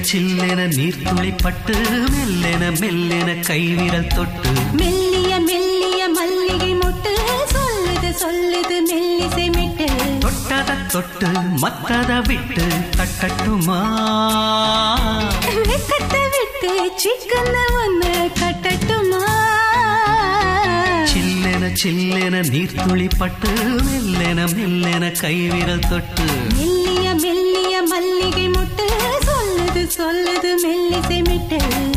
சில்லென நீர்த்துளி பட்டு மெல்லென மெல்லென கைவிரல் தொட்டு. மெல்லிய மெல்லிய மல்லிகை மொட்டு சொல்லுது சொல்லுது மெல்லிசை மெட்டு. தொட்டத தொட்டு மத்தத விட்டு தட்டட்டுமா? வெக்கத்தை விட்டு சிக்கன ஒண்ணு கட்டட்டுமா சில்லென சில்லென நீர்த்துளி பட்டு மெல்லென மெல்லென கைவிரல் தொட்டு. சொல்லுது மெல்லிசை மிட்டல்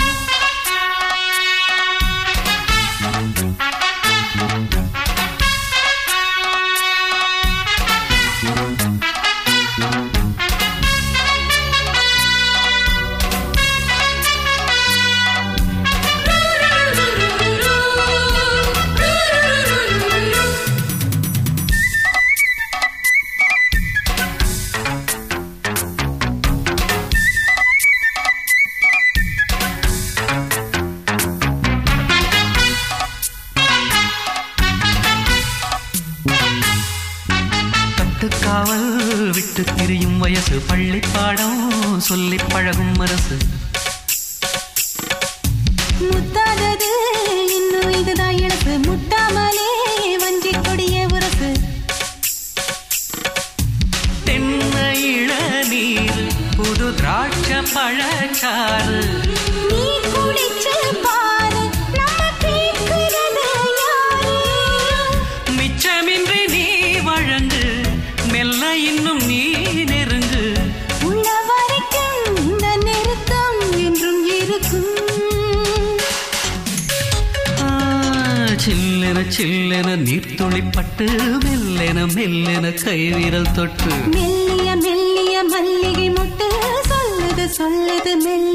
விட்டு திரியும் வயசு பள்ளி பாடம் சொல்லி பழகும் மனசு. முத்தாதது இன்னும் இதுதான் எனக்கு. முட்டாமலே வஞ்சி கொடிய உரசு. தென்னை இளநீர் புது திராட்சை பழச்சாறு நீ சில்லென சில்லென நீர்த்துளிப்பட்டு மெல்லென மெல்லென கைவிரல் தொட்டு. மெல்லிய மெல்லிய மல்லிகை முட்டு சொல்லுது சொல்லுது மெல்ல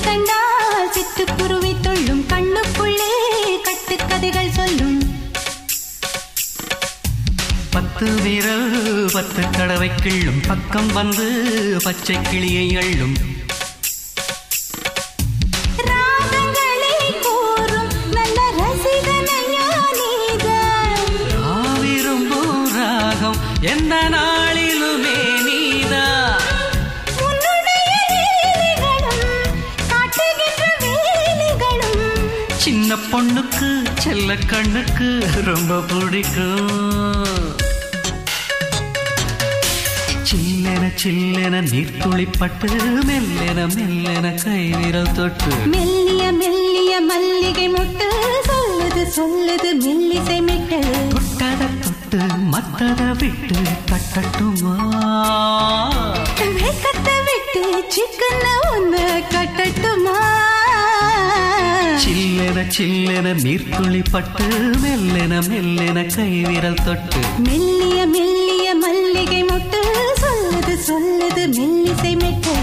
கண்டால் சிட்டுக்குருவி தொள்ளும் கண்ணுக்குள்ளே கட்டுக்கதைகள் சொல்லும். பத்து வீரல் பத்து கடவை கிள்ளும் பக்கம் வந்து பச்சை கிளியை அள்ளும். ராகங்களை செல்ல கண்ணுக்கு ரொம்ப பிடிக்கும். சில்லென சில்லென நீர்த்துளி பட்டு மெல்லென மெல்லென கைவிரல் தொட்டு. மெல்லிய மெல்லிய மல்லிகை மொட்டு சொல்லுது சொல்லுது மெல்லிசை மிட்டு. தொட்டத தொட்டு மத்தத விட்டு வெக்கத்தை விட்டு சிக்கன ஒண்ணு கட்டட்டுமா? சில்லென சில்லென நீர்த்துளி பட்டு மெல்லென மெல்லென கைவிரல் தொட்டு. மெல்லிய மெல்லிய மல்லிகை மொட்டு சொல்லுது சொல்லுது மெல்லிசை மெட்டு.